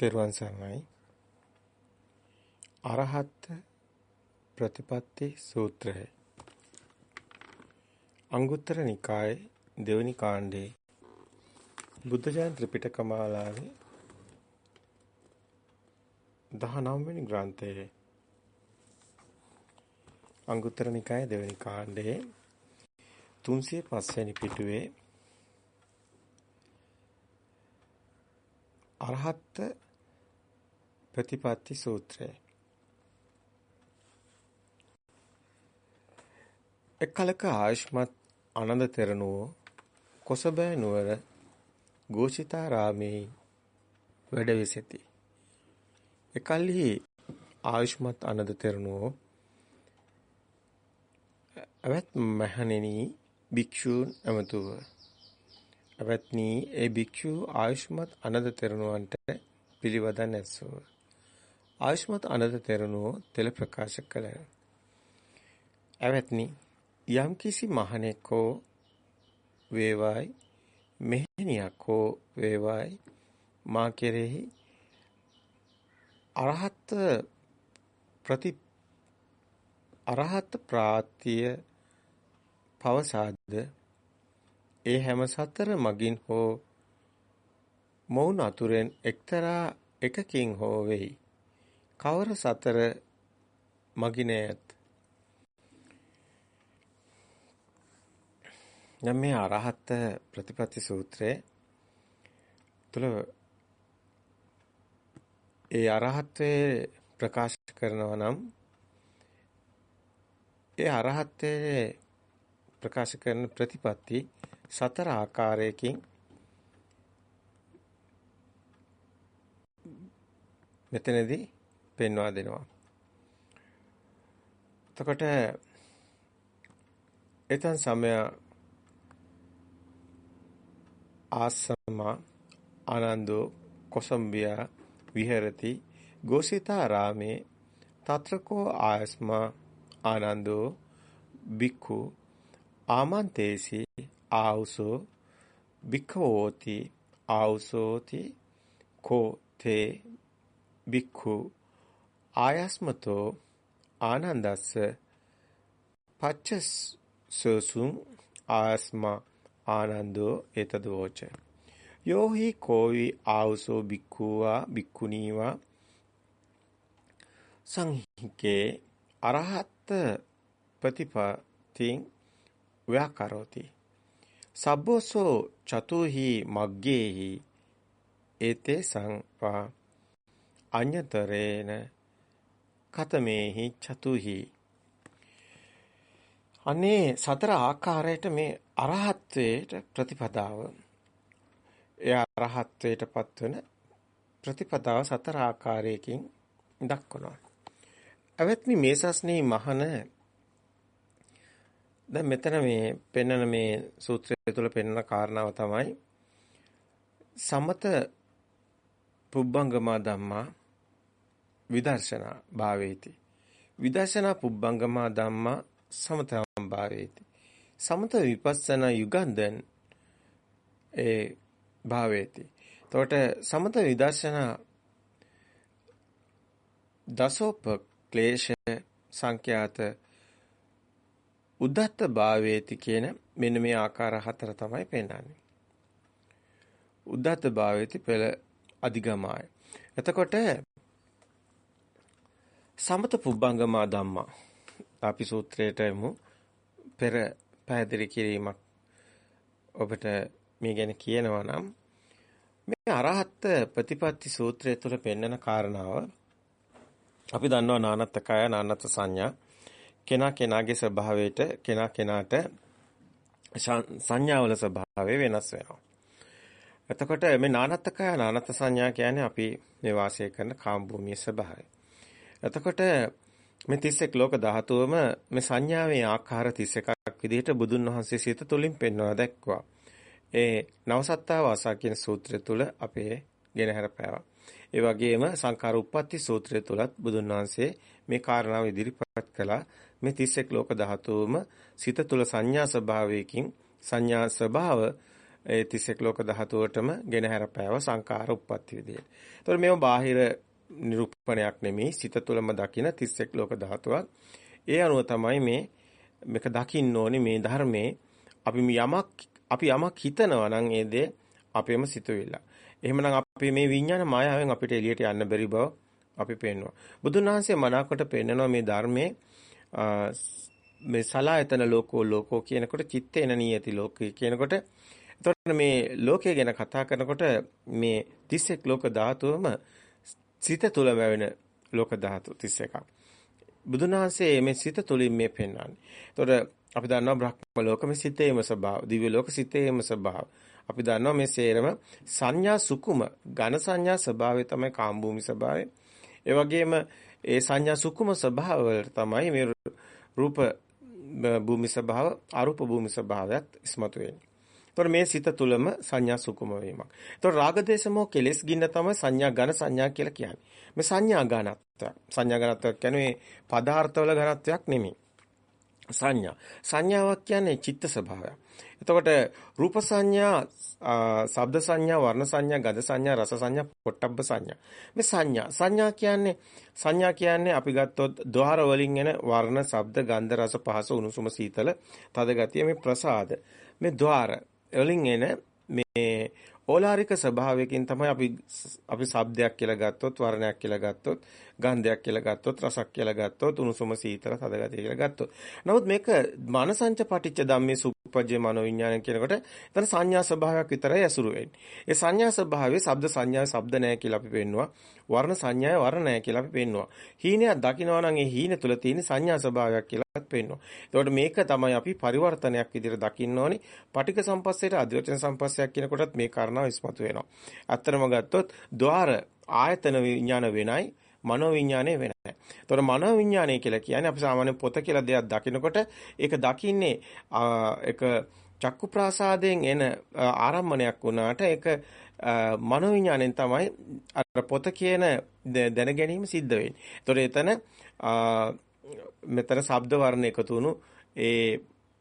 තෙරුවන් සරණයි. අරහත් ප්‍රතිපත්ති සූත්‍රය. අංගුත්තර නිකායේ දෙවනි කාණ්ඩේ බුද්ධ ජයන්ති ත්‍රිපිටක මාලාවේ 19 වෙනි ග්‍රන්ථයේ අංගුත්තර නිකායේ දෙවනි කාණ්ඩයේ 305 වෙනි පිටුවේ අරහත් ප්‍රතිපත්ති සූත්‍රය. එක්කලක ආයුෂ්මත් ආනන්ද තෙරණුව කොසබෑ නුවර ගෝචිතාරාමේ වැඩ වෙසෙති. එකල්හි ආයුෂ්මත් ආනන්ද තෙරණුව අවත් මහණෙනි භික්ෂූන් ඇමතුව අවත්නි ඒ භික්ෂු ආයුෂ්මත් අනද තෙරණුවන්ට පිළිවදන් ඇසුව. ආයුෂ්මත් අනද තෙරණුව තෙල ප්‍රකාශ කළහ. අවත්නි යම් කිසි මහණෙක්ෝ වේවායි මෙහෙණියක්ෝ වේවායි මා කෙරෙහි අරහත් ප්‍රති අරහත් ප්‍රාත්‍ය පවසාද ඒ හැම සතර මගින් හෝ මොවුන් අතුරෙන් එක්තරා එකකින් හෝ වෙයි. කවර සතර මගිනයත් දැන් මේ අරහත් ප්‍රතිපatti සූත්‍රයේ තුල ඒ අරහත්වේ ප්‍රකාශ කරනවා නම් ඒ අරහත්යේ ප්‍රකාශ කරන ප්‍රතිපatti සතර ආකාරයකින් මෙතනදී පෙන්වා දෙනවා. එතකොට එතන් සමය ආසම ආනන්දෝ කොසම්බියා විහෙරති ගෝසිතාරාමේ తත්‍රකෝ ආයස්මා ආනන්දෝ බික්ඛු ආමන්තේසි ආවුසෝ භික්ඛවෝති ආවුසෝති කෝ තේ භික්ඛු ආයස්මතෝ ආනන්දස්ස පච්චසසුං ආස්මා ආනන්දෝ එතදෝච. යෝහි කෝවි ආවුසෝ භික්ඛුවා භික්ඛුනීවා සංහිකේ අරහත් ප්‍රතිපතින් ව්‍යාකරෝති. සබ්බෝසෝ චතුහි මග්ගේහි ඒතේ සංපා අඤ්‍යතරේන කතමේහි චතුහි අනේ සතර ආකාරයට මේ අරහත්වයට ප්‍රතිපදාව ඒ අරහත්වයටපත් වෙන ප්‍රතිපදාව සතර ආකාරයකින් දක්වනවා. අවත්නි මේ සස්නේ මහන දැන් මෙතන මේ පෙන්වන මේ සූත්‍රය තුළ පෙන්වන කාරණාව තමයි සමත පුබ්බංගමා ධම්මා විදර්ශනා භාවේති විදර්ශනා පුබ්බංගමා ධම්මා සමතම් භාවේති සමත විපස්සනා යුගන්දන් ඒ භාවේති එතකොට සමත විදර්ශනා දසෝප ක්ලේශ සංඛ්‍යාත උද්දත්ත භාවේති කියන මෙන්න මේ ආකාර හතර තමයි පෙන්වන්නේ. උද්දත්ත භාවේති පෙළ අධිගමාය. එතකොට සමත පුබ්බංගමා ධම්මා අපි සූත්‍රයට එමු පෙර පැහැදිලි කිරීමක් ඔබට මේ ගැන කියනවා නම් මේ අරහත් ප්‍රතිපatti සූත්‍රය තුළ පෙන්වන කාරණාව අපි දන්නවා නානත්තකය නානත්ත සංඥා කෙනා කෙනාගේ ස්වභාවයට කෙනා කෙනාට සංඥාවල ස්වභාවය වෙනස් වෙනවා. එතකොට මේ නානත්තකය නානත් සංඥා කියන්නේ අපි මේ වාසය කරන කාම භූමියේ ස්වභාවය. එතකොට මේ 31 ලෝක ධාතුවම මේ සංඥාවේ ආකාර 31ක් විදිහට බුදුන් වහන්සේ සිත තුළින් පෙන්වලා දැක්වා. ඒ නවසත්තා වාසා කියන සූත්‍රය තුල අපේ ගෙනහැර පෑවා. ඒ වගේම සංඛාර උප්පත්ති සූත්‍රය තුලත් බුදුන් වහන්සේ මේ කාරණාව ඉදිරිපත් කළා. මේ 31 ලෝක ධාතුවම සිත තුළ සංඥා ස්වභාවයකින් සංඥා ස්වභාව ඒ 31 ලෝක ධාතුවටම ගෙන හැරපෑව සංකාර උප්පත්ති විදියට. ඒතකොට මේව බාහිර නිරූපණයක් නෙමෙයි සිත තුළම දකින 31 ලෝක ධාතුවක්. ඒ අනුව තමයි මේ මේක දකින්න ඕනේ මේ ධර්මයේ අපි යමක් අපි යමක් හිතනවා නම් ඒ දේ අපේම සිතුවිල්ල. එහෙමනම් අපි මේ විඥාන මායාවෙන් අපිට එළියට යන්න බැරි බව අපි පේනවා. බුදුන් වහන්සේ මනාකොට පෙන්නනවා මේ ධර්මයේ මේ සලායතන ලෝකෝ ලෝකෝ කියනකොට චිත්තේන නියති ලෝකේ කියනකොට එතකොට මේ ලෝකය ගැන කතා කරනකොට මේ 31 ලෝක ධාතුවම සිත තුළ වැවෙන ලෝක ධාතු 31ක්. බුදුන් වහන්සේ මේ සිත තුළින් මේ පෙන්වන්නේ. එතකොට අපි දන්නවා බ්‍රහ්ම ලෝකෙම සිතේම ස්වභාව, දිව්‍ය ලෝක සිතේම ස්වභාව. අපි දන්නවා මේ සේරම සංඥා සුකුම ඝන සංඥා ස්වභාවය තමයි කාම භූමි ස්වභාවය. ඒ වගේම ඒ සංඥා සුකුම ස්වභාව වලට තමයි මේ රූප භූමි ස්වභාව අරූප භූමි ස්වභාවයත් ඉස්මතු වෙන්නේ. එතකොට මේ සිත තුළම සංඥා සුකුම වීමක්. එතකොට රාග දේශමෝ කෙලෙස් ගින්න තමයි සංඥා ඝන සංඥා කියලා කියන්නේ. මේ සංඥා ඝනත්වය. සංඥා ඝනත්වයක් කියන්නේ පදාර්ථවල ඝනත්වයක් නෙමෙයි. සංඥා. සංඥාවක් කියන්නේ චිත්ත ස්වභාවයක්. එතකොට රූප සංඥා, ශබ්ද සංඥා, වර්ණ සංඥා, ගඳ සංඥා, රස සංඥා, පොට්ටබ්බ සංඥා. මේ සංඥා. සංඥා කියන්නේ සංඥා කියන්නේ අපි ගත්තොත් ద్వාර වලින් එන වර්ණ, ශබ්ද, ගන්ධ, රස, පහස, උණුසුම, සීතල, තද ගතිය මේ ප්‍රසාද. මේ ద్వාර වලින් එන මේ ඕලාරික ස්වභාවයකින් තමයි අපි අපි ශබ්දයක් කියලා ගත්තොත් වර්ණයක් කියලා ගත්තොත් ගන්ධයක් කියලා ගත්තොත් රසක් කියලා ගත්තොත් උණුසුම සීතල තදගතිය කියලා ගත්තොත්. නමුත් මේක මනසංච පටිච්ච ධම්මේ සුප්පජ්ජේ මනෝවිඤ්ඤාණය කියනකොට එතන සංඥා ස්වභාවයක් විතරයි ඇසුරු වෙන්නේ. ඒ සංඥා ස්වභාවයේ ශබ්ද සංඥාවේ ශබ්ද නැහැ කියලා අපි පෙන්නවා. වර්ණ සංඥාවේ වර්ණ නැහැ කියලා අපි පෙන්නවා. හීනයක් දකිනවා නම් ඒ හීන තුල තියෙන සංඥා ස්වභාවයක් කියලාත් පෙන්නවා. එතකොට මේක තමයි අපි පරිවර්තනයක් විදිහට දකින්න ඕනි. පටික සම්පස්සේට අධිවචන සම්පස්සයක් කියනකොටත් මේ කාරණාව ඉස්මතු වෙනවා. අත්‍තරම ගත්තොත් ద్వාර ආයතන විඥාන වෙනයි මනෝ විඥානය වෙනයි. එතකොට මනෝ විඥානය කියලා කියන්නේ අපි සාමාන්‍ය පොත කියලා දෙයක් දකිනකොට ඒක දකින්නේ ඒක චක්කු ප්‍රාසාදයෙන් එන ආරම්මණයක් වුණාට ඒක මනෝ විඥාණයෙන් තමයි අර පොත කියන දැන ගැනීම සිද්ධ වෙන්නේ. එතකොට එතන මෙතන ශබ්ද වර්ණ එකතු වුණු ඒ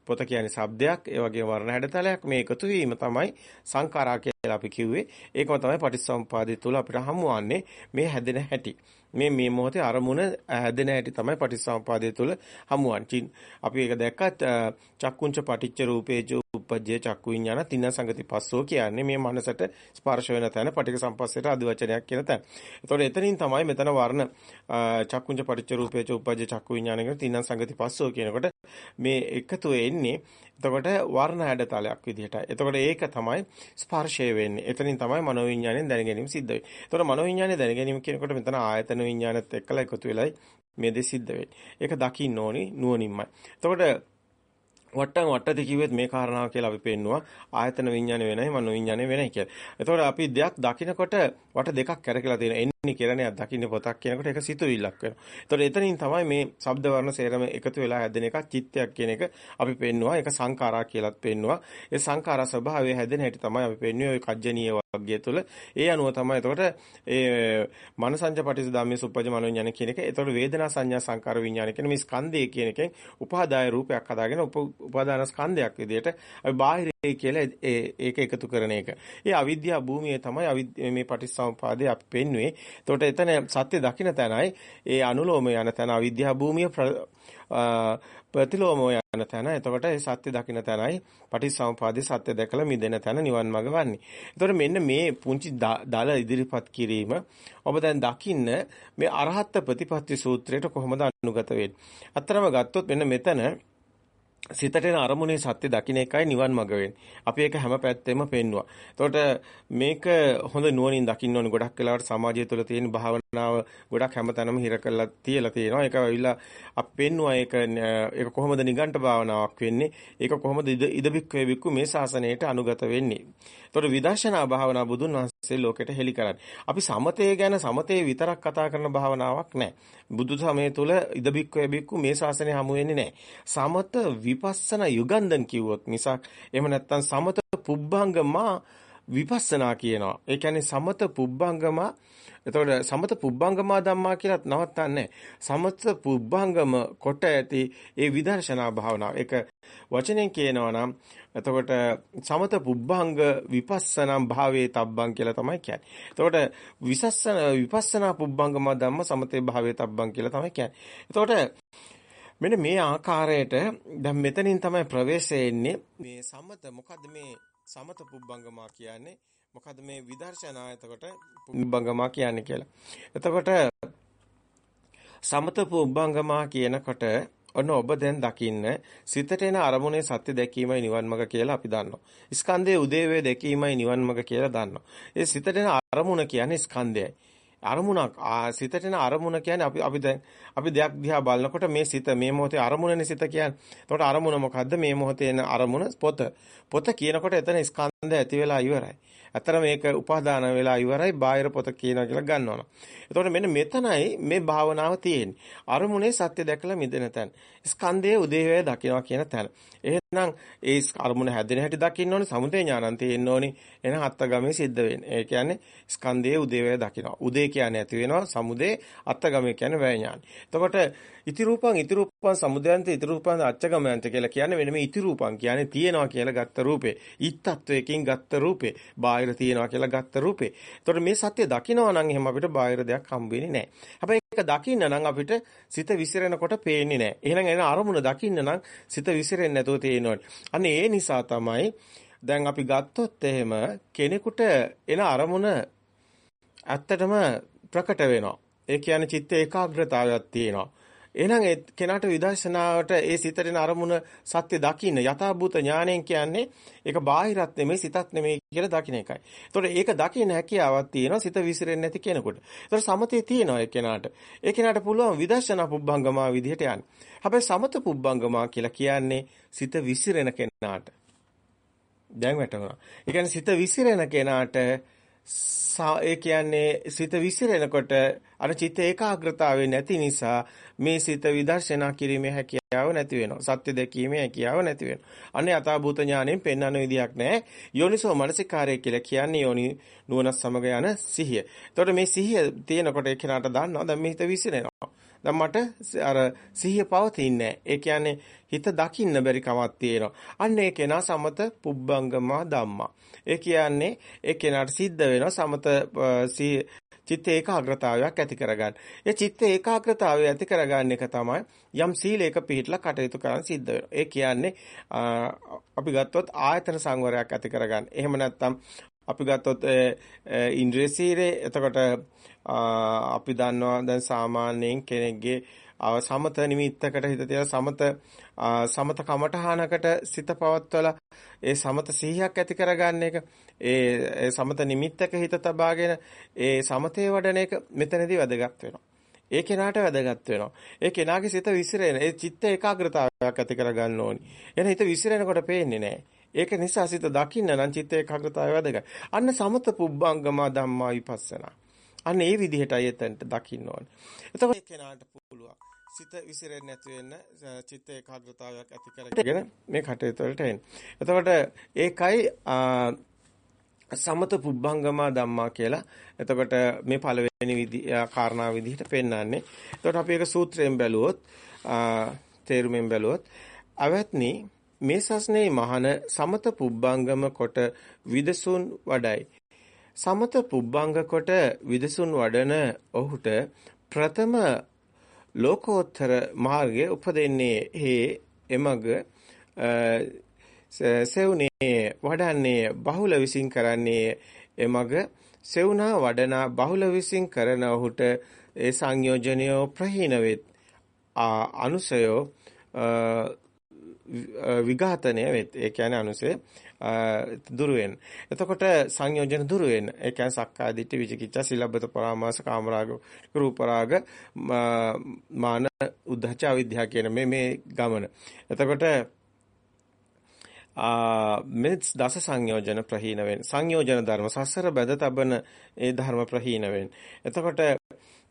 පොත කියන්නේ ශබ්දයක් ඒ වගේම වර්ණ හැඩතලයක්. මේ එකතු වීම තමයි සංඛාරා කියලා අපි කිව්වේ. ඒකම තමයි පටිච්චසමුපාදය තුළ අපිට හමුවන්නේ මේ හැදෙන හැටි. මේ මේ මොහොතේ අරමුණ හැදෙන හැටි තමයි පටිච්චසමුපාදය තුළ හමුවන්නේ. අපි ඒක දැක්කත් චක්කුංච පටිච්ච රූපේජ උපජ්ජේ චක්කු විඥාන තින්න සංගති පස්සෝ කියන්නේ මේ මනසට ස්පර්ශ වෙන තැන පටික සම්පස්සයට අදි වචනයක් කියන තැන. ඒතකොට එතනින් තමයි මෙතන වර්ණ චක්කුංච පටිච්ච රූපේච උපජ්ජේ චක්කු විඥාන කියන තින්න සංගති පස්සෝ කියනකොට මේ එකතු වෙන්නේ එතකොට වර්ණ හැඩතලයක් විදිහට. එතකොට ඒක තමයි ස්පර්ශය වෙන්නේ. එතනින් තමයි මනෝවිඤ්ඤාණයෙන් දැනගැනීම සිද්ධ වෙන්නේ. එතකොට මනෝවිඤ්ඤාණය දැනගැනීම කියනකොට මෙතන ආයතන විඤ්ඤාණයත් එක්කලා එකතු වෙලයි මේ දෙ සිද්ධ වෙන්නේ. ඒක දකින්න ඕනි නුවණින්මයි. එතකොට වට්ටම් වට්ටති කිව්වෙත් මේ කාරණාව කියලා අපි පෙන්නවා ආයතන විඥාන වෙනයි මනෝ විඥාන වෙනයි කියලා. එතකොට අපි දෙයක් දකිනකොට වට දෙකක් කැරකලා තියෙනවා. එන්නේ කිරණයක් දකින්න පොතක් කියනකොට ඒක සිතුවිල්ලක් වෙනවා. එතකොට එතනින් තමයි මේ ශබ්ද වර්ණ සේරම එකතු වෙලා හැදෙන එක චිත්තයක් කියන එක අපි පෙන්නවා. ඒක සංඛාරා කියලාත් පෙන්නවා. ඒ සංඛාරා ස්වභාවය හැදෙන හැටි තමයි අපි පෙන්වන්නේ ඔය කජ්ජනීය වර්ගය තුළ. ඒ අනුව තමයි එතකොට ඒ මනසංජ පටිස ධම්මේ සුප්පජ මනෝ විඥාන කියන එක. එතකොට වේදනා සංඥා සංකාර විඥාන කියන මේ ස්කන්ධය කියන එකෙන් උපාදාය රූපයක් හදාගෙන උපාදාන ස්කන්ධයක් විදිහට අපි බාහිරේ කියලා ඒක එකතු කරන එක. ඒ අවිද්‍යා භූමියේ තමයි මේ පටිච්චසමුපාදේ අපි පෙන්වුවේ. එතකොට එතන සත්‍ය දකින්න තැනයි ඒ අනුලෝම යන තැන අවිද්‍යා භූමිය ප්‍රතිලෝම යන තැන. එතකොට ඒ සත්‍ය දකින්න තැනයි පටිච්චසමුපාදේ සත්‍ය දැකලා මිදෙන තැන නිවන් මඟ වන්නේ. එතකොට මෙන්න මේ පුංචි දල ඉදිරිපත් කිරීම ඔබ දැන් දකින්න මේ අරහත් ප්‍රතිපත්ති සූත්‍රයට කොහොමද අනුගත වෙන්නේ. අත්‍තරම ගත්තොත් මෙන්න මෙතන සිතට එන අරමුණේ සත්‍ය දකින්න එකයි නිවන් මඟ වෙන්නේ. අපි ඒක හැම පැත්තෙම පෙන්නවා. එතකොට මේක හොඳ නුවණින් දකින්න ඕනේ. ගොඩක් වෙලාවට සමාජය තුළ තියෙන භාවනාව ගොඩක් හැමතැනම හිර කරලා තියලා තියෙනවා. ඒක ඇවිල්ලා අපි පෙන්නවා ඒක ඒක කොහොමද නිගණ්ඨ භාවනාවක් වෙන්නේ? ඒක කොහොමද ඉදබික්ක වේවික්කු මේ ශාසනයට අනුගත වෙන්නේ? එතකොට විදර්ශනා භාවනා බුදුන් වහන්සේ ලෝකෙට හෙළි කරන්නේ. අපි සමතේ ගැන සමතේ විතරක් කතා කරන භාවනාවක් නැහැ. බුදු සමය තුළ ඉදබික්ක වේවික්කු මේ ශාසනය හමු වෙන්නේ නැහැ. සමත විපස්සනා යුගන්ධන් කිව්වොත් මිසක් එහෙම නැත්නම් සමත පුබ්බංගමා විපස්සනා කියනවා. ඒ කියන්නේ සමත පුබ්බංගම එතකොට සමත පුබ්බංගමා ධම්මා කියලාත් නවත්තන්නේ සමත පුබ්බංගම කොට ඇති ඒ විදර්ශනා භාවනාව. ඒක වචනෙන් කියනවා නම් එතකොට සමත පුබ්බංග විපස්සනම් භාවේ තබ්බං කියලා තමයි කියන්නේ. එතකොට විසස්සන විපස්සනා පුබ්බංගමා ධම්ම සමතේ භාවේ තබ්බං කියලා තමයි කියන්නේ. එතකොට මෙන්න මේ ආකාරයට දැන් මෙතනින් තමයි ප්‍රවේශය එන්නේ මේ සමත මොකද්ද මේ සමත පුබ්බංගමා කියන්නේ මොකද්ද මේ විදර්ශනා එතකොට පුබ්බංගමා කියන්නේ කියලා. එතකොට සමත පුබ්බංගමා කියනකොට ඔන්න ඔබ දැන් දකින්න සිතට එන අරමුණේ සත්‍ය දැකීමයි නිවන් මඟ කියලා අපි දන්නවා. ස්කන්ධයේ උදේවේ දැකීමයි නිවන් මඟ කියලා දන්නවා. ඒ සිතට එන අරමුණ කියන්නේ ස්කන්ධයයි. අරමුණක් සිතට එන අරමුණ කියන්නේ අපි අපි දැන් අපි දෙයක් දිහා බලනකොට මේ සිත මේ මොහොතේ අරමුණනේ සිත කියන්නේ. එතකොට අරමුණ මොකද්ද? මේ මොහොතේ එන අරමුණ පොත. පොත කියනකොට එතන ස්කන්ධ ඇති වෙලා ඉවරයි. අතර මේක උපාදාන වෙලා ඉවරයි බාහිර පොත කියනවා කියලා ගන්නවා. එතකොට මෙන්න මෙතනයි මේ භාවනාව තියෙන්නේ. අරමුණේ සත්‍ය දැකලා මිදෙන තැන. ස්කන්ධයේ උදේවැය දකිනවා කියන තැන. එහෙනම් ඒ අරමුණ හැදෙන හැටි දකින්න ඕනේ. සමුදේ ඥානන් තියෙන්න ඕනේ. එන අත්තගමේ සිද්ධ වෙන්නේ. ඒ කියන්නේ ස්කන්ධයේ උදේවැය දකිනවා. උදේ කියන්නේ ඇති වෙනවා. සමුදේ අත්තගමේ කියන්නේ වැය ඥාන. එතකොට ඉති රූපං ඉති රූපං සමුදයන්ත ඉති රූපං අච්චගමයන්ත කියලා කියන්නේ වෙන මේ ඉති රූපං කියන්නේ තියෙනවා කියලා ගත්ත රූපේ. ඊත්තත්වයකින් ගත්ත රූපේ. බාහිර තියෙනවා කියලා ගත්ත රූපේ. එතකොට මේ සත්‍ය දකිනවා නම් එහෙම අපිට බාහිර දෙයක් හම්බ වෙන්නේ නැහැ. හැබැයි ඒක දකින්න නම් අපිට සිත විසිරෙනකොට පේන්නේ නැහැ. එහෙනම් එන අරමුණ දකින්න නම් සිත විසිරෙන්නේ නැතුව තියෙනවා. අන්න ඒ නිසා තමයි දැන් අපි ගත්තොත් එහෙම කෙනෙකුට එන අරමුණ ඇත්තටම ප්‍රකට වෙනවා. ඒ කියන්නේ චිත්ත ඒකාග්‍රතාවයක් තියෙනවා. එහෙනම් ඒ කෙනාට විදර්ශනාවට ඒ සිතේන අරමුණ සත්‍ය දකින්න යථාභූත ඥාණයෙන් කියන්නේ ඒක බාහිරත් නෙමෙයි සිතත් නෙමෙයි කියලා දකින්න එකයි. ඒතකොට ඒක දකින්න හැකියාවක් තියෙනවා සිත විසිරෙන්නේ නැති කෙනෙකුට. ඒතකොට සමතේ තියෙනවා ඒ කෙනාට. ඒ කෙනාට පුළුවන් විදර්ශනා පුබ්බංගමා විදිහට යන්න. හැබැයි සමත පුබ්බංගමා කියලා කියන්නේ සිත විසිරෙන කෙනාට. දැන් වැටුණා. ඒ කියන්නේ සිත විසිරෙන කෙනාට ඒ කියන්නේ සිත විසිරෙනකොට අර චිත්ත ඒකාග්‍රතාවේ නැති නිසා මේ සිත විදර්ශනා කිරීමේ හැකියාව නැති වෙනවා. සත්‍ය දැකීමේ හැකියාව නැති වෙනවා. අනේ අතාභූත ඥාණයෙන් පෙන්වන විදියක් නැහැ. යෝනිසෝ මනසිකාරය කියලා කියන්නේ යෝනි නුවණ සමග යන සිහිය. එතකොට මේ සිහිය තියෙනකොට ඒ කෙනාට දන්නවා දැන් මේ හිත විසිරෙනවා. දැන් මට අර සිහිය පවතින්නේ ඒ කියන්නේ හිත දකින්න බැරි කමක් තියෙනවා. අන්න ඒ කෙනා සමත පුබ්බංගමා ධම්මා. ඒ කියන්නේ ඒ කෙනාට සිද්ධ වෙනවා සමත චිත්ත ඒකාග්‍රතාවයක් ඇති කරගන්න. ඒ චිත්ත ඒකාග්‍රතාවය ඇති කරගන්න එක තමයි යම් සීලයක පිළිట్లా කටයුතු කරන්න සිද්ධ වෙනවා. ඒ කියන්නේ අපි ගත්තොත් ආයතන සංවරයක් ඇති කරගන්න. එහෙම නැත්නම් අපි ගත්තොත් ඉන්ද්‍රිය සීලේ එතකොට අපි දන්නවා දැන් සාමාන්‍යයෙන් කෙනෙක්ගේ සමත නිමිත්තකට හිත තියලා සමත සමත කමඨහනකට සිත පවත්වලා ඒ සමත සිහියක් ඇති කරගන්න එක ඒ සමත නිමිත්තක හිත තබාගෙන ඒ සමතේ වඩන එක මෙතනදී වැදගත් වෙනවා. ඒ කෙනාට වැදගත් වෙනවා. ඒ කෙනාගේ සිත විසිරෙන ඒ චිත්ත ඒකාග්‍රතාවයක් ඇති කරගන්න ඕනි. එන හිත විසිරෙනකොට පේන්නේ නැහැ. ඒක නිසා සිත දකින්න නම් චිත්ත ඒකාග්‍රතාවය වැදගත්. අන්න සමත පුබ්බංගම ධම්මා විපස්සනා. අන්න ඒ විදිහටයි එතනට දකින්න ඕනේ. එතකොට කෙනාට පුළුවන් සිත විසිරෙන්නේ නැති වෙන්න චිත්ත ඒකාග්‍රතාවයක් ඇති කරගෙන මේ කටයුතු වලට එන්න. එතකොට ඒකයි සමත පුබ්බංගමා ධම්මා කියලා. එතකොට මේ පළවෙනි විදි කාරණා විදිහට පෙන්වන්නේ. එතකොට අපි ඒක සූත්‍රයෙන් බැලුවොත් තේරුමෙන් බැලුවොත් අවත්නි මේ සස්නේ මහන සමත පුබ්බංගම කොට විදසුන් වඩයි. සමත පුබ්බංග කොට විදසුන් වඩන ඔහුට ප්‍රථම ලෝකෝත්තර මාර්ගය උපදින්නේ හේ එමග සෙවුනේ වඩන්නේ බහුල විසින් කරන්නේ එමග සෙවුනා වඩනා බහුල විසින් කරන ඔහුට ඒ සංයෝජනය ප්‍රහීන වෙත් අනුසයෝ විඝාතනය වෙත් ඒ කියන්නේ අනුසය දුරු වෙන. එතකොට සංයෝජන දුරු වෙන. ඒ කියන්නේ සක්කාය දිට්ඨි විචිකිච්ඡා සිලබ්බත පරාමාස කාමරාග රූපරාග මාන උද්ධච්ච අවිද්‍යාව කියන මේ මේ ගමන. එතකොට ආ මෙත් දස සංයෝජන ප්‍රහීන වෙන. සංයෝජන ධර්ම සසර බැද තබන ඒ ධර්ම ප්‍රහීන වෙන. එතකොට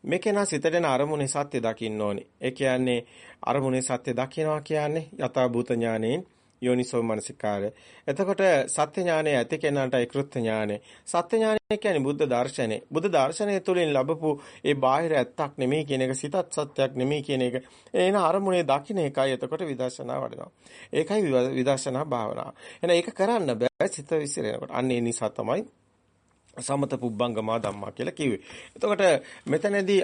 මේකේනා සිතේන අරමුණේ සත්‍ය දකින්න ඕනේ. ඒ කියන්නේ අරමුණේ සත්‍ය දකිනවා කියන්නේ යථා භූත ඥානෙන් යෝනිසෝ මනසිකාරය. එතකොට සත්‍ය ඥානය ඇති කෙනාටයි කෘත්‍ය ඥානය. සත්‍ය ඥානය කියන්නේ බුද්ධ දර්ශනය. බුද්ධ දර්ශනය තුළින් ලැබපු ඒ බාහිර ඇත්තක් නෙමෙයි කියන එක සිතත් සත්‍යයක් නෙමෙයි කියන එක එන අරමුණේ දකින්න එකයි එතකොට විදර්ශනා වඩනවා. ඒකයි විදර්ශනා භාවනාව. එහෙනම් ඒක කරන්න බෑ සිත විසිරෙනකොට. අන්න ඒ නිසා තමයි සමත පුබ්බංගමා ධම්මා කියලා කිව්වේ. එතකොට මෙතනදී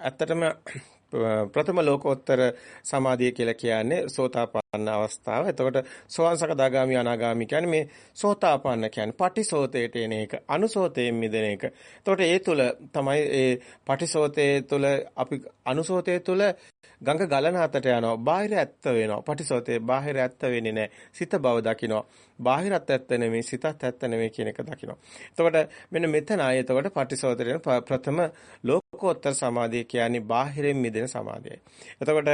ඇත්තටම ප්‍රථම ලෝකෝත්තර සමාධිය කියලා කියන්නේ සෝතාපන්න අවස්ථාව. එතකොට සෝවාන් සකදාගාමි අනාගාමි කියන්නේ මේ සෝතාපන්න කියන්නේ පටිසෝතේට එන එක, අනුසෝතයෙන් මිදෙන එක. එතකොට ඒ තුල තමයි ඒ පටිසෝතේ තුල අපි අනුසෝතේ තුල ගඟ ගලන අතට යනවා. බාහිර ඇත්ත වෙනවා. පටිසෝතේ බාහිර ඇත්ත වෙන්නේ නැහැ. සිත බව දකිනවා. බාහිරත් ඇත්ත නෙමෙයි, සිතත් ඇත්ත නෙමෙයි කියන එක දකිනවා. එතකොට මෙන්න මෙතන ආයේ එතකොට පටිසෝතේ ප්‍රථම ලෝකෝත්තර සමාධිය කියන්නේ බාහිරින් මිදෙන සමාධියයි. එතකොට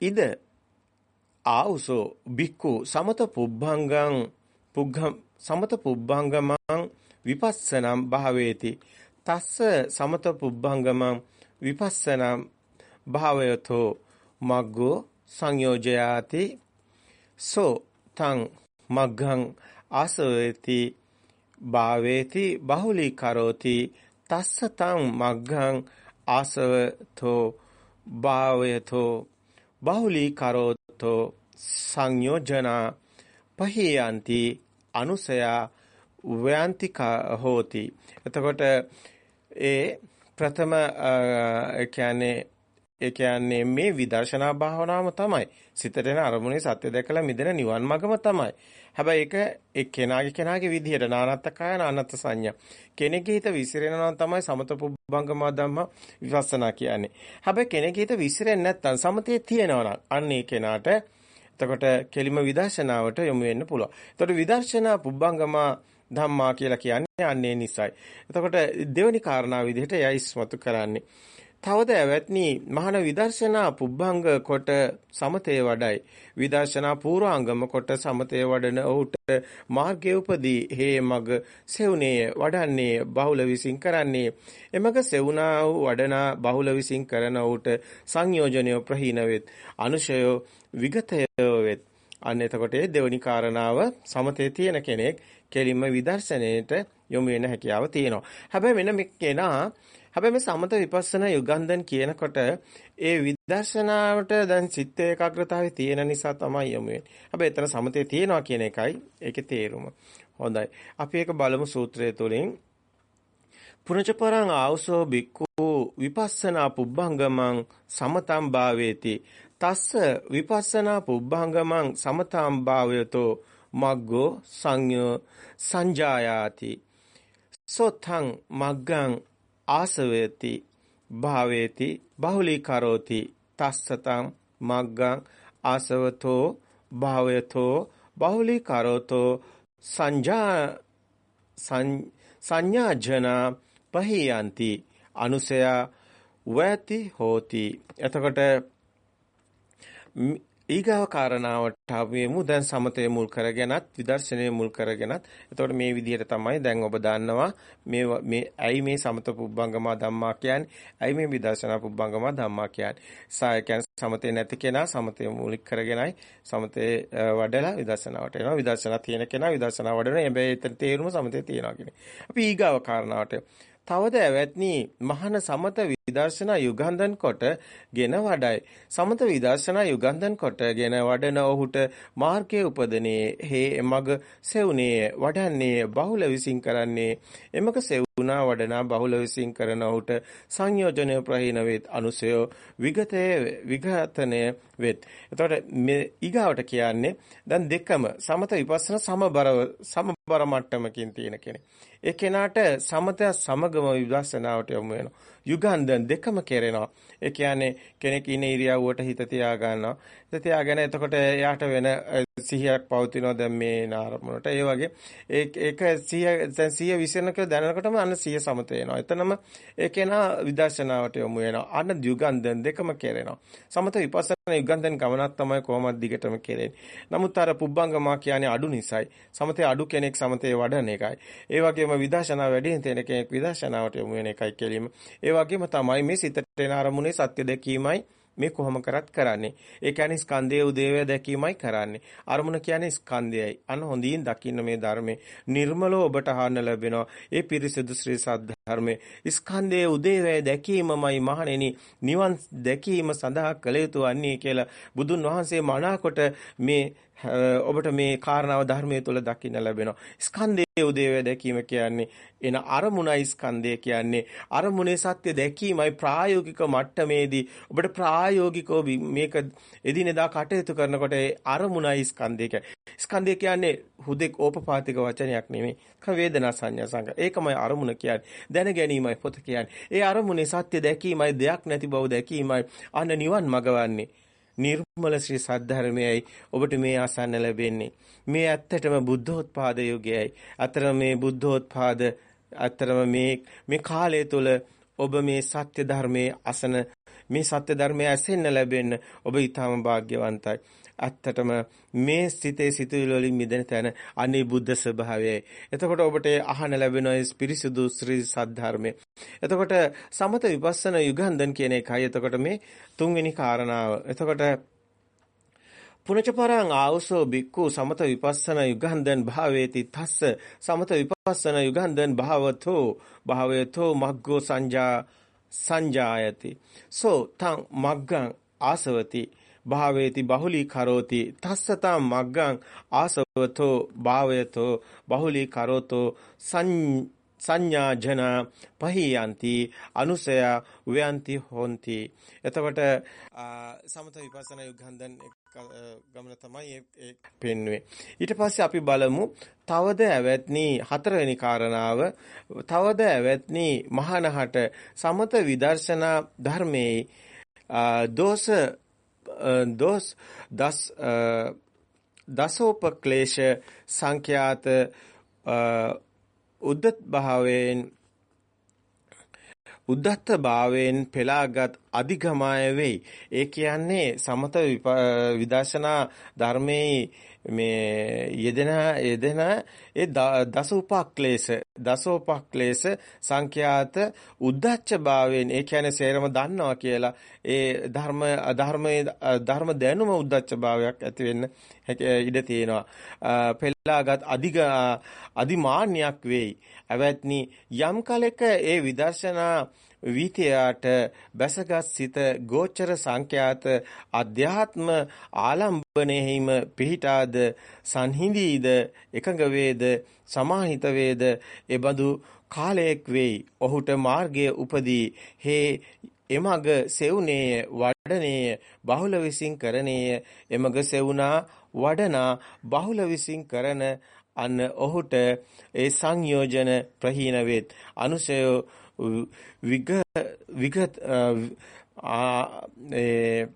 ඉද ආවුසෝ බික්කු සමත පුබ්බංගං පුග්ගම් සමත පුබ්බංගමං විපස්සනම් භාවේති තස්ස සමත පුබ්බංගමං විපස්සනම් භාවයතෝ මග්ගෝ සංයෝජයාති. සෝ තං මග්ගං ආසවේති භාවේති බහුලී කරෝති තස්ස තං මග්ගං ආසවතෝ භාවයතෝ බහුලී කරෝතෝ සංයෝජනා. පහියන්ති අනුසය ව්‍යන්තික හෝති. එතකොට ඒ ප්‍රථම කියන්නේ ඒ කියන්නේ මේ විදර්ශනා භාවනාවම තමයි. සිතට එන අරමුණේ සත්‍ය දැකලා මිදෙන නිවන් මගම තමයි. හැබැයි ඒක එක් කෙනාගේ කෙනාගේ විදිහට නානත්තකාය නානත්ත සංඥා. කෙනෙක්ගේ හිත විසිරෙනවා තමයි සමත පුබ්බංගම ධම්ම විපස්සනා කියන්නේ. හැබැයි කෙනෙක්ගේ හිත විසිරෙන්නේ නැත්නම් සමතේ තියෙනවා නම් අන්න ඒ කෙනාට එතකොට කෙලිම විදර්ශනාවට යොමු වෙන්න පුළුවන්. එතකොට විදර්ශනා පුබ්බංගම ධම්මා කියලා කියන්නේ අන්නේ නිසයි. එතකොට දෙවෙනි කාරණාව විදිහට යයි ඉස්මතු කරන්නේ. තවද ඇවැත්නි මහාන විදර්ශනා පුබ්බංග කොට සමතේ වඩයි. විදර්ශනා පූර්වාංගම කොට සමතේ වඩන ඔහුට මාර්ගයේ උපදී. හේ මග සෙවුනේ වඩන්නේ බහුල විසින් කරන්නේ එමග සෙවුනා වූ වඩනා බහුල විසින් කරන ඔහුට සංයෝජනය ප්‍රහීන වෙත් අනුශය විගතය වෙත්. අන්න එතකොට දෙවනි කාරණාව සමතේ තියෙන කෙනෙක් කෙලින්ම විදර්ශනයේට යොමු වෙන හැකියාව තියෙනවා. හැබැයි මෙන්න මේ කෙනා හැබැයි මේ සමත විපස්සනා යුගන්ධන් කියනකොට ඒ විදර්ශනාවට දැන් චිත්ත ඒකාග්‍රතාවය තියෙන නිසා තමයි යමු වෙන්නේ. හැබැයි එතන සමතේ තියෙනවා කියන එකයි ඒකේ තේරුම. හොඳයි. අපි ඒක බලමු සූත්‍රය තුළින්. පුනච පරං ආවසෝ බික්ඛු විපස්සනා පුබ්බංගමං සමතම් භාවේති. තස්ස විපස්සනා පුබ්බංගමං සමතම් භාවයතෝ මග්ගෝ සංයෝ සංජායාති. සොතං මග්ගං ආසවේති භාවේති බහුලී කරෝති තස්සතං මග්ගං ආසවතෝ භාවයතෝ බහුලී කරෝතෝ සංජා සංඥාජන පහියන්ති අනුසය වේති හෝති. එතකොට ඊගාව කාරණාවට ආවෙමු දැන් සමතය මුල් කරගෙනත් විදර්ශනය මුල් කරගෙනත්. එතකොට මේ විදිහට තමයි දැන් ඔබ දන්නවා මේ මේ ඇයි මේ සමත පුබ්බංගමා ධම්මා කියන්නේ? ඇයි මේ විදර්ශනා පුබ්බංගමා ධම්මා කියන්නේ? සාය කියන්නේ සමතේ නැති කෙනා සමතය මූලික කරගෙනයි සමතේ වඩලා විදර්ශනාවට එනවා. විදර්ශනා තියෙන කෙනා විදර්ශනා වඩන හැබැයි එතන තේරුම සමතේ තියනවා කියන්නේ. අපි ඊගාව කාරණාවට තවද ඇවැත්නි මහන සමත විදර්ශනා යුගන්ධන් කොට ගෙන වඩයි. සමත විදර්ශනා යුගන්ධන් කොට ගෙන වඩන ඔහුට මාර්ගයේ උපදනේ හේ මග සෙවුනේ වඩන්නේ බහුල විසින් කරන්නේ එමක සෙවුනා වඩනා බහුල විසින් කරන ඔහුට සංයෝජනය ප්‍රහීන වෙත් අනුසය විගතේ විඝාතනය වෙත්. එතකොට මේ ඊගාවට කියන්නේ දැන් දෙකම සමත විපස්සනා සමබර සමබර මට්ටමකින් තියෙන කෙනෙක්. ඒ කෙනාට සමතය සමගම විදර්ශනාවට යොමු වෙනවා. යුගන්ධන් දෙකම කෙරෙනවා. ඒ කියන්නේ කෙනෙක් ඉන්න ඉරියව්වට හිත තියා ගන්නවා. හිත තියාගෙන එතකොට එයාට වෙන සිහියක් පවතිනවා දැන් මේ නාරමුණට. ඒ වගේ ඒක සිහිය දැන් සිහිය විසිරනක දැනනකොටම අන්න සිහිය සමත වෙනවා. එතනම ඒ කෙනා විදර්ශනාවට යොමු වෙනවා. අන්න යුගන්ධන් දෙකම කෙරෙනවා. සමත විපස්සනා යුගන්ධන් ගමනක් තමයි කොහොමද දිගටම කෙරෙන්නේ. නමුත් අර පුබ්බංගමා කියන්නේ අඩු නිසායි. සමතේ අඩු කෙනෙක් සමතේ වඩන එකයි. ඒ වගේම විදර්ශනා වැඩි තියෙන කෙනෙක් විදර්ශනාවට යොමු වෙන එකයි කෙලින්ම. ඒ වගේම තමයි මේ සිතට එන අරමුණේ සත්‍ය දැකීමයි මේ කොහොම කරත් කරන්නේ. ඒ කියන්නේ ස්කන්ධයේ උදේවය දැකීමයි කරන්නේ. අරමුණ කියන්නේ ස්කන්ධයයි. අන්න හොඳින් දකින්න මේ ධර්මයේ නිර්මලව ඔබට අහන්න ලැබෙනවා. ඒ පිරිසිදු ශ්‍රී සද්ධර්මයේ ස්කන්ධයේ උදේවය දැකීමමයි මහණෙනි නිවන් දැකීම සඳහා කළ යුතු වන්නේ කියලා බුදුන් වහන්සේ මනාකොට මේ ඔබට මේ කාරණාව ධර්මයේ තුල දකින්න ලැබෙනවා. ස්කන්ධයේ උදේවැ දැකීම කියන්නේ එන අරමුණයි ස්කන්ධය කියන්නේ අරමුණේ සත්‍ය දැකීමයි ප්‍රායෝගික මට්ටමේදී ඔබට ප්‍රායෝගිකව මේක එදිනෙදා කටයුතු කරනකොට අරමුණයි ස්කන්ධය කියන්නේ. ස්කන්ධය කියන්නේ හුදෙක් ඕපපාතික වචනයක් නෙමෙයි. වේදනා සංඥා සංග. ඒකමයි අරමුණ කියන්නේ. දැන ගැනීමයි පොත කියන්නේ. ඒ අරමුණේ සත්‍ය දැකීමයි දෙයක් නැති බව දැකීමයි අන්න නිවන් මගවන්නේ. නිර්මල ශ්‍රී සද්ධර්මයයි ඔබට මේ ආසන්න ලැබෙන්නේ. මේ ඇත්තටම බුද්ධෝත්පාද යුගයයි. අතර මේ බුද්ධෝත්පාද අතරම මේ මේ කාලය තුල ඔබ මේ සත්‍ය ධර්මයේ අසන මේ සත්‍ය ධර්මයේ ඇසෙන්න ලැබෙන්න ඔබ ඊටම වාග්යවන්තයි. ඇත්තටම මේ සිතේ සිතුවිලි වලින් මිදෙන තැන අනේ බුද්ධ ස්වභාවයයි. එතකොට ඔබට අහන ලැබෙන ඒ ස්පිරිසුදු ශ්‍රී සද්ධර්මය. එතකොට සමත විපස්සන යුගන්ධන් කියන එකයි. එතකොට මේ තුන්වෙනි කාරණාව. එතකොට පුනචපරං ආවසෝ බික්කු සමත විපස්සන යුගන්ධන් භාවේති තස්ස සමත විපස්සන යුගන්ධන් භාවතෝ භාවයතෝ මග්ගෝ සංජා සංජායති සෝ තං මග්ගං ආසවති භාවේති බහුලී කරෝති තස්සතම් මග්ගං ආසවතෝ භාවයතෝ බහුලී කරෝතෝ සංඥා ජන පහියන්ති අනුසය වයන්ති හොಂತಿ එතකොට සමත විපස්සනා යුගන්ධන් ගමන තමයි ඒ පෙන්වුවේ. ඊට පස්සේ අපි බලමු තවද ඇවැත්නි හතරවෙනි කාරණාව. තවද ඇවැත්නි මහානහට සමත විදර්ශනා ධර්මයේ දෝෂ දොස් දස් දසෝපක්ලේශ සංඛ්‍යාත උද්දත් භාවයෙන් උද්දත්ත භාවයෙන් පෙලාගත් අධිගමය වෙයි. ඒ කියන්නේ සමත විදර්ශනා ධර්මයේ මේ යෙදෙන යෙදෙන ඒ දස උපක්ලේශ දස උපක්ලේශ සංඛ්‍යාත උද්දච්ච භාවයෙන් ඒ කියන්නේ සේරම දන්නවා කියලා ඒ ධර්ම අධර්මයේ ධර්ම දැනුම උද්දච්ච භාවයක් ඇති වෙන්න ඉඩ තියෙනවා. පෙළාගත් අධික අදිමාන්‍යයක් වෙයි. අවැත්නි යම් කලෙක ඒ විදර්ශනා විතයාට බැසගත් සිත ගෝචර සංඛ්‍යාත අධ්‍යාත්ම ආලම්බණයෙහිම පිහිටාද සංහිඳීද එකඟ වේද සමාහිත වේද? එබඳු කාලයක් වෙයි ඔහුට මාර්ගයේ උපදී. හේ එමග සෙවුනේය වඩනේය බහුල විසින් කරනේය. එමග සෙවුනා වඩනා බහුල විසින් කරන අන්න ඔහුට ඒ සංයෝජන ප්‍රහීන වේත්. අනුසය විග විගත ඒ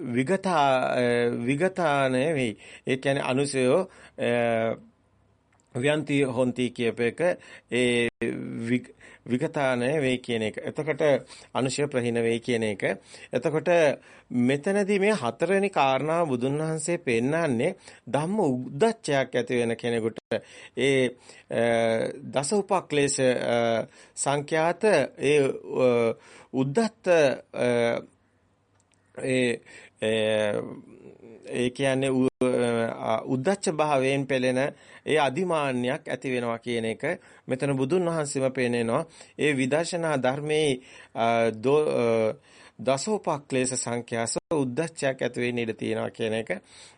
විගතා විගතානේ වෙයි. ඒ කියන්නේ අනුසයෝ ව්‍යන්ති හොන්ති කියප එක ඒ විගතානේ වෙයි කියන එක. එතකොට අනුශය ප්‍රහින වෙයි කියන එක. එතකොට මෙතනදී මේ හතරවෙනි කාරණාව බුදුන් වහන්සේ පෙන්නන්නේ ධම්ම උද්දච්චයක් ඇති වෙන කෙනෙකුට ඒ දස උපක්ලේශ සංඛ්‍යාත ඒ උද්දත්ත ඒ ඒ කියන්නේ උද්දච්ච භාවයෙන් පෙළෙන ඒ අදිමාන්‍යයක් ඇති වෙනවා කියන එක මෙතන බුදුන් වහන්සේම පෙන්නනවා. ඒ විදර්ශනා ධර්මයේ දසෝපක්ලේශ සංඛ්‍යාස උද්දච්චයක් ඇති වෙන්න ඉඩ තියෙනවා කියන එක.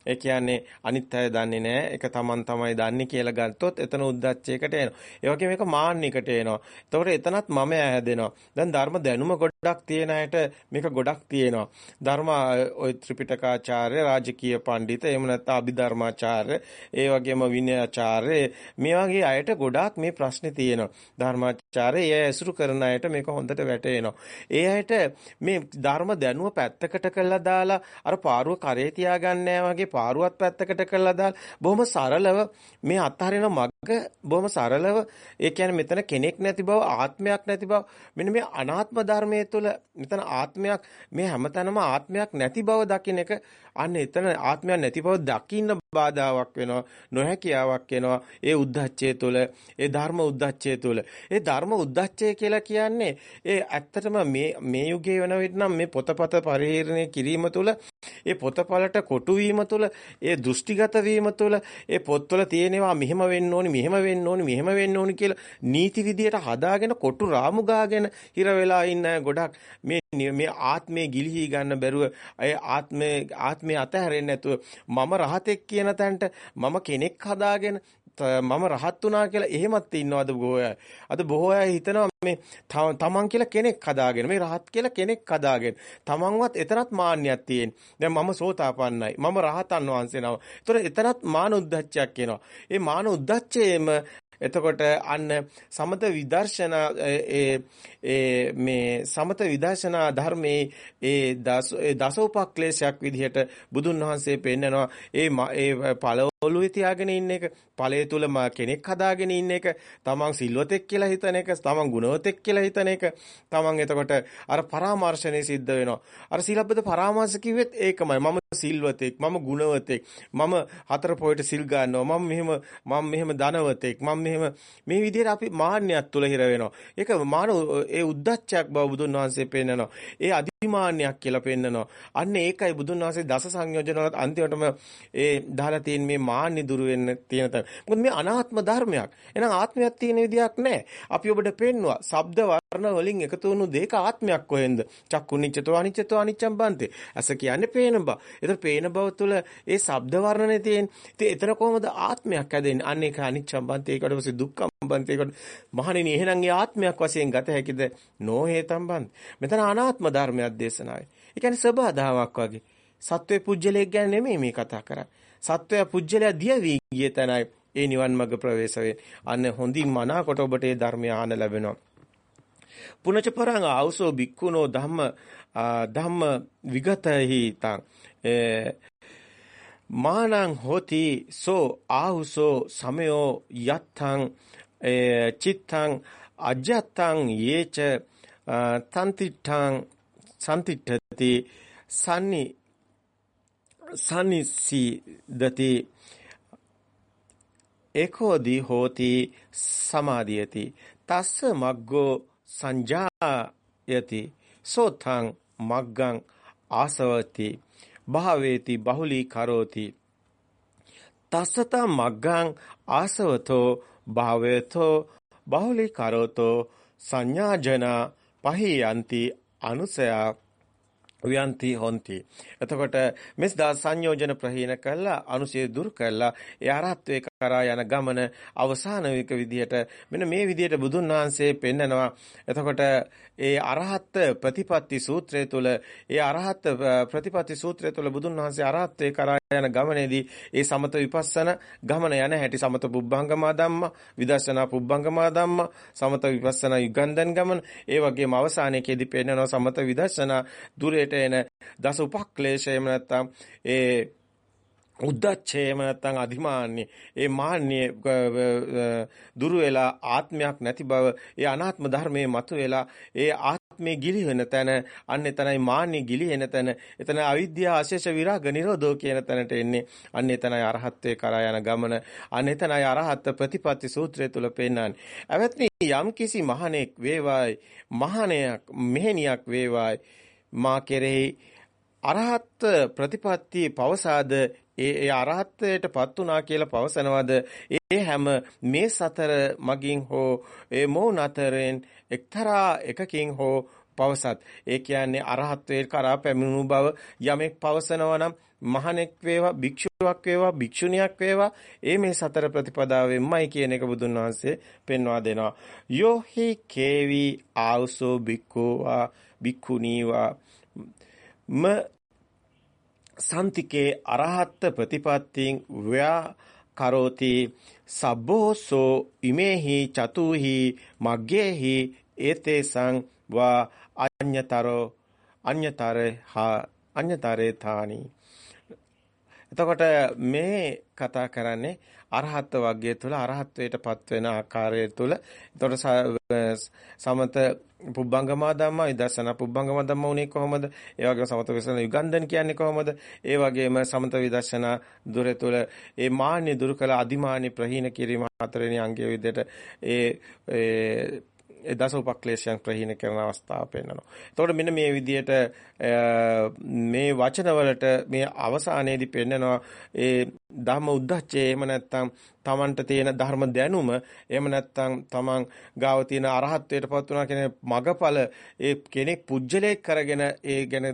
ඒ කියන්නේ අනිත් අය දන්නේ නැහැ. ඒක Taman තමයි දන්නේ කියලා ගත්තොත් එතන උද්දච්චයකට එනවා. ඒ වගේම මේක මාන්නයකට එනවා. එතකොට එතනත් මම හැදෙනවා. දැන් ධර්ම දැනුම ගොඩක් තියෙන අයට මේක ගොඩක් තියෙනවා. ධර්ම ඔය ත්‍රිපිටකාචාර්ය, රාජකීය පඬිත, එහෙම නැත්නම් අභිධර්මාචාර්ය, ඒ වගේම විනයාචාර්ය මේ වගේ අයට ගොඩාක් මේ ප්‍රශ්නේ තියෙනවා. ධර්මාචාර්ය ඒ ඇසුරු කරන අයට මේක හොඳට වැටහෙනවා. ඒ අයට මේ ධර්ම දැනුව පැත්තකට කළා දාලා අර පාරුව කරේ තියාගන්නේ වගේ පාරුවත් පැත්තකට කළා දාලා. බොහොම සරලව මේ අත්හරින මග්ග බොහොම සරලව ඒ කියන්නේ මෙතන කෙනෙක් නැති බව ආත්මයක් නැති බව මෙන්න මේ අනාත්ම ධර්මයේ තුල මෙතන ආත්මයක් මේ හැමතැනම ආත්මයක් නැති බව දකින්න එක අන්න එතන ආත්මයක් නැති බව මාව දකින්න බාධාවක් වෙනවා නොහැකියාවක් වෙනවා ඒ උද්දච්චය තුළ ඒ ධර්ම උද්දච්චය තුළ. ඒ ධර්ම උද්දච්චය කියලා කියන්නේ ඒ ඇත්තටම මේ මේ යුගයේ වෙන විට නම් මේ පොතපත පරිහරණය කිරීම තුළ ඒ පොතපලට කොටු වීම තුළ ඒ දෘෂ්ටිගත වීම තුළ ඒ පොත්වල තියෙනවා මෙහෙම වෙන්න ඕනි මෙහෙම වෙන්න ඕනි මෙහෙම වෙන්න ඕනි කියලා නීති විදියට හදාගෙන කොටු රාමු ගාගෙන හිර වෙලා ඉන්න ගොඩක් මේ මේ ආත්මේ ගිලිහි ගන්න බැරුව ඒ ආත්මේ ආත්මේ අතහැරෙන්නේ නැතුව මම රහතෙක් කියන තැනට මම කෙනෙක් හදාගෙන මම රහත් වුණා කියලා එහෙමත් ඉන්නවද බොහෝ අය. අද බොහෝ අය හිතනවා මේ තමන් කියලා කෙනෙක් හදාගෙන මේ රහත් කියලා කෙනෙක් හදාගෙන තමන්වත් එතරම් මාන්නයක් තියෙන. දැන් මම සෝතාපන්නයි. මම රහතන් වහන්සේ නම. ඒතර එතරම් මාන උද්දච්චයක් එනවා. ඒ මාන උද්දච්චයේම එතකොට අන්න සමත විදර්ශනා ඒ ඒ මේ සමත විදර්ශනා ධර්මයේ ඒ දස උපක්ලේශයක් විදිහට බුදුන් වහන්සේ පෙන්නනවා. ඒ ඒ පළවලුවේ තියාගෙන ඉන්න එක ඵලයේ තුල කෙනෙක් හදාගෙන ඉන්න එක තමන් සිල්වතෙක් කියලා හිතන එක තමන් ගුණවතෙක් කියලා හිතන එක. තමන් එතකොට අර පරාමර්ශණය සිද්ධ වෙනවා. අර සීලබ්බත පරාමර්ශ කිව්වෙත් ඒකමයි. මම සිල්වතෙක් මම ගුණවතෙක් මම හතර පොයට සිල් ගන්නවා මම මෙහෙම මම මෙහෙම ධනවතෙක් මම මෙහෙම මේ විදිහට අපි මාන්නයක් තුල හිර වෙනවා. ඒක මාන ඒ උද්දච්චයක් බව බුදුන් වහන්සේ පෙන්නනවා. ඒ අදිමාන්නයක් කියලා පෙන්නනවා. අන්න ඒකයි බුදුන් වහන්සේ දස සංයෝජනවලත් අන්තිමටම ඒ දාලා තියෙන මේ මාන්නි දුරු වෙන්න තියෙන තැන. මොකද මේ අනාත්ම ධර්මයක්. එහෙනම් ආත්මයක් තියෙන විදියක් නැහැ අපි ඔබට පෙන්නවා ශබ්ද වර්ණ වලින් එකතු වුණු දෙක ආත්මයක් කොහෙන්ද චක්කුනිච්චතෝ අනිච්චතෝ අනිච්චම් බන්තේ ඇස කියන්නේ පේන බව ඒතර පේන බව තුළ ඒ ශබ්ද වර්ණනේ තියෙන. ඉතින් එතන කොහොමද ආත්මයක් හැදෙන්නේ? අන්න ඒක අනිච්චම් බන්ති ඒකට පස්සේ දුක්ඛම් බන්ති ඒකට මහණෙනි එහෙනම් ඒ ආත්මයක් වශයෙන් ගත හැකිද? නොහේතම් බන්ති. මෙතන අනාත්ම ධර්මයක් දේශනාවේ. ඒ කියන්නේ සබහාදාවක් වගේ. සත්වයේ පුජ්‍යලයක් ගැන නෙමෙයි මේ කතා කරන්නේ. සත්වය පුජ්‍යලයා දිය වී ගිය තැනයි ඒ නිවන් මඟ ප්‍රවේශ වේ. අන්න හොඳින් මනාකොට ඔබට ඒ ධර්මය අහන්න ලැබෙනවා. පුනච පරං ආවසෝ බික්කුණෝ ධම්ම ධම්ම විගතහි තං. මානං හෝති සෝ ආහුසෝ සමයෝ යත්තං චිත්තං අජත්තං යේච තන්තිඨං සම්තිඨති සන්නි සන්නිසි දති ඒකෝදි හෝති සමාධියති. තස්ස මග්ගෝ සංජායති සෝතං මග්ගං ආසවති භාවේති බහුලී කරෝති තස්සත මග්ගං ආසවතෝ භාවයතෝ බහුලී කරෝතෝ සංඥාජන පහියන්ති අනුසයා ව්‍යන්ති හොಂತಿ එතකොට මෙස් දා සංයෝජන ප්‍රහීන කළා අනුසය දුරු කළා. ඒ අරහත්වේ කරා යන ගමන අවසාන වේක විදියට මෙන්න මේ විදියට බුදුන් වහන්සේ පෙන්නනවා. එතකොට ඒ අරහත් ප්‍රතිපatti සූත්‍රය තුළ ඒ අරහත් ප්‍රතිපatti සූත්‍රය තුළ බුදුන් වහන්සේ අරහත්වේ කරා යන ගමනේදී ඒ සමත විපස්සන ගමන යන හැටි සමත පුබ්බංගමා ධම්ම විදර්ශනා පුබ්බංගමා ධම්ම සමත විපස්සනා යුගන්ධන් ගමන ඒ වගේම අවසානයේදී පෙන්නනවා සමත විදර්ශනා දුරේට එන දස උපක්ලේශයම නැත්තම් ඒ උද්දච්චයම නැත්නම් අධිමාන්‍ය ඒ මාන්නය දුරු වෙලා ආත්මයක් නැති බව ඒ අනාත්ම ධර්මයේ මතු වෙලා ඒ ආත්මේ ගිලිහෙන තැන අන්න එතනයි මාන්නය ගිලිහෙන තැන. එතන අවිද්‍යාව අශේෂ විරාග නිරෝධෝ කියන තැනට එන්නේ. අන්න එතනයි අරහත්ත්වේ කරා යන ගමන. අන්න එතනයි අරහත් ප්‍රතිපatti සූත්‍රය තුල පෙන්නන්නේ අවත්නි යම් කිසි මහණෙක් වේවායි මහණයක් මෙහෙණියක් වේවායි මා කෙරෙහි අරහත් ප්‍රතිපatti පවසාද ඒ ඒ අරහත්ත්වයටපත් උනා කියලා පවසනවාද? ඒ හැම මේ සතර මගින් හෝ ඒ මොහොන අතරින් එක්තරා එකකින් හෝ පවසත්. ඒ කියන්නේ අරහත්ත්වයට කරා පැමිණුණු බව යමෙක් පවසනවා නම් මහණෙක් වේවා භික්ෂුවක් වේවා භික්ෂුණියක් වේවා ඒ මේ සතර ප්‍රතිපදාවෙන්මයි කියන එක බුදුන් වහන්සේ පෙන්වා දෙනවා. යෝ හි කේවි ආවසෝ භික්ඛුවා භික්ඛුනීවා ම සන්තිකේ අරහත් ප්‍රතිපත්තිං ව්‍යා කරෝති. සබ්බෝසෝ ඉමේහි චතුහි මග්ගේහි ඒතේසං වා අඤ්‍යතරෝ අඤ්‍යතරේ අඤ්‍යතරේ ථානි එතකොට මේ කතා කරන්නේ අරහත් වර්ගය තුල අරහත්වයටපත් වෙන ආකාරය තුල එතකොට සමත පුබ්බංගමා ධම්මා විදර්ශනා පුබ්බංගමා ධම්මා උනේ කොහොමද? ඒ වගේම සමත විදර්ශනා යුගන්ධන් කියන්නේ කොහොමද? ඒ වගේම සමත විදර්ශනා දුර තුළ ඒ මාන්‍ය දුරු කළ අදිමාන්‍ය ප්‍රහීන කිරීම හතරවෙනි අංගය විදිහට ඒ දස උපක්ලේශයන් ප්‍රහීන කරන අවස්ථාව පෙන්වනවා. එතකොට මෙන්න මේ විදිහට මේ වචනවලට මේ අවසානයේදී පෙන්නනවා ඒ ධම්ම උද්දච්චය එහෙම නැත්නම් තමන්ට තියෙන ධර්ම දැනුම එහෙම නැත්නම් තමන් ගාව තියෙන අරහත්ත්වයට පත් වුණා කියන මගඵල ඒ කෙනෙක් පුජ්‍යලයක් කරගෙන ඒ ගැන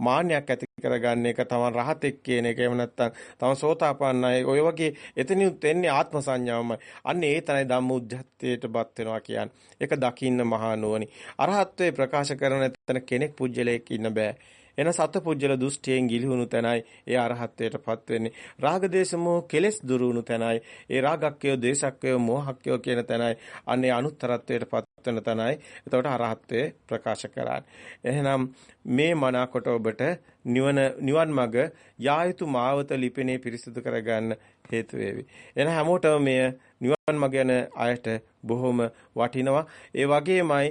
මාන්නයක් ඇති කරගන්න එක තමන් රහතෙක් කියන එක එහෙම නැත්නම් තමන් සෝතාපන්නයි ඔය වගේ එතනින් එන්නේ ආත්ම සංඥාවමයි. අන්න ඒ තමයි ධම්ම උද්දච්චයටපත් වෙනවා කියන්නේ. ඒක දකින්න මහා නුවණි. අරහත්ත්වේ ප්‍රකාශ කරන එතන කෙනෙක් පුජ්‍යලයක් ඉන්න බෑ. එන සතපුජ්‍යල දෘෂ්ටියෙන් ගිලිහුණු තැනයි ඒ අරහත්ත්වයටපත් වෙන්නේ. රාගදේශ මොහ කෙලෙස් දුරුණු තැනයි. ඒ රාගක්කය, දේශක්කය, මෝහක්කය කියන තැනයි. අන්නේ අනුත්තරත්වයටපත් වෙන තැනයි. එතකොට අරහත්ත්වය ප්‍රකාශ කරන්නේ. එහෙනම් මේ මනාකොට ඔබට නිවන නිවන් මඟ යා යුතු මාවත ලිපිනේ පිරිසිදු කරගන්න හේතු වේවි. එන හැමෝටම මේ නිවන් මඟ යන අයට බොහොම වටිනවා. ඒ වගේමයි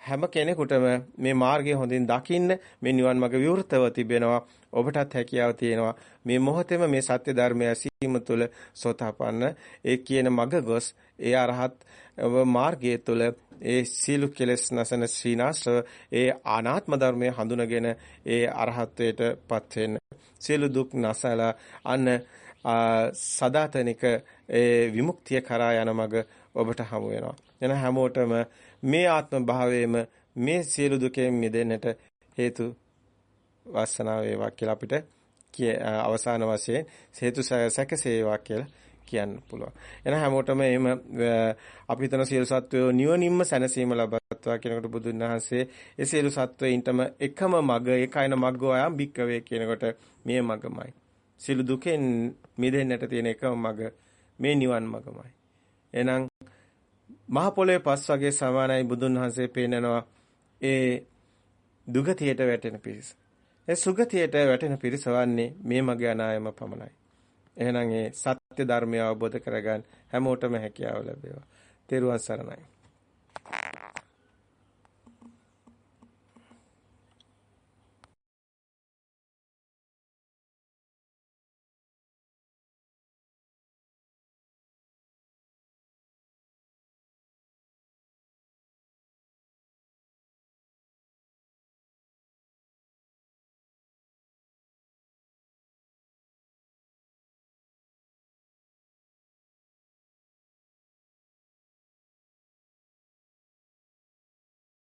හැම කෙනෙකුටම මේ මාර්ගය හොඳින් දකින්න මේ නිවන් මඟ විවෘතව තිබෙනවා. ඔබටත් හැකියාව තියෙනවා. මේ මොහොතේම මේ සත්‍ය ධර්මය ඇසීම තුළ සෝතාපන්න. ඒ කියන මඟ ගොස් ඒ අරහත් මාර්ගය තුළ ඒ සීලු කෙලස් නැසන ශ්‍රීනාශ්‍රව ඒ අනාත්ම ධර්මය හඳුනගෙන ඒ අරහත්වයට පත් වෙන්න. සීලු දුක් නැසලා අන්න සදාතනික ඒ විමුක්තිය කරා යන මඟ ඔබට හමු වෙනවා. එන හැමෝටම මේ ආත්ම භාවයේම මේ සියලු දුකෙන් මිදෙන්නට හේතු වාසනාව වේවා කියලා අපිට අවසාන වශයෙන් හේතු සැකසේවා කියලා කියන්න පුළුවන්. එන හැමෝටම එහෙම අපි හිතන සියලු සත්වයෝ නිවනින්ම සැනසීම ලබත්වා කියනකොට බුදුන් වහන්සේ ඒ සියලු සත්වයින්ටම එකම මග ඒකයින මග්ගෝ අයම් භික්කවේ කියනකොට මේ මගමයි. සියලු දුකෙන් මිදෙන්නට තියෙන එකම මග මේ නිවන් මගමයි. එහෙනම් මහ පොළොවේ පස් වගේ සමානයි බුදුන් වහන්සේ පේනනවා ඒ දුගතියට වැටෙන පිරිස. ඒ සුගතියට වැටෙන පිරිස වන්නේ මේ මගේ අනායම පමණයි. එහෙනම් ඒ සත්‍ය ධර්මය අවබෝධ කරගන්න හැමෝටම හැකියාව ලැබේවා. තෙරුවන් සරණයි.